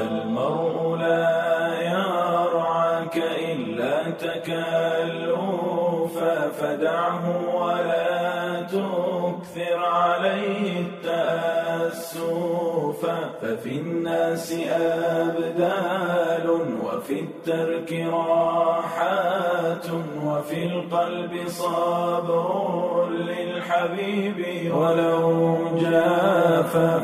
فالمرء لا يرعاك إلا تكلفا فدعه ولا تكثر عليه التأسفا ففي الناس أبدال وفي الترك راحات وفي القلب صبر للحبيب ولو جافا.